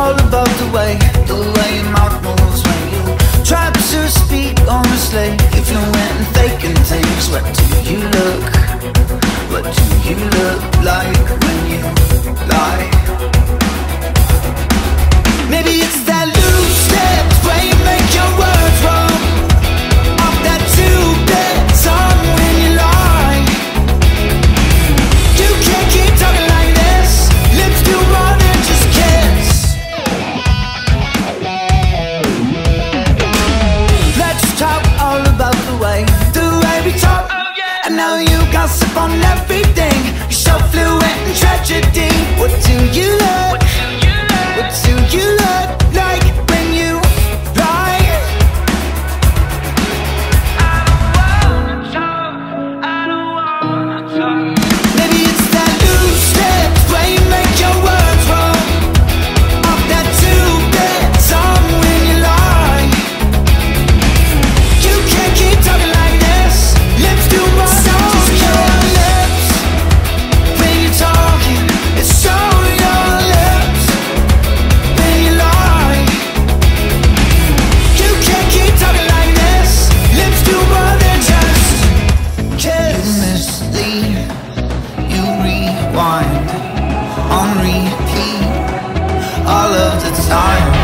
all about the way. know you gossip on everything. You're so fluent in tragedy. What do you? rewind, on repeat, all of the time.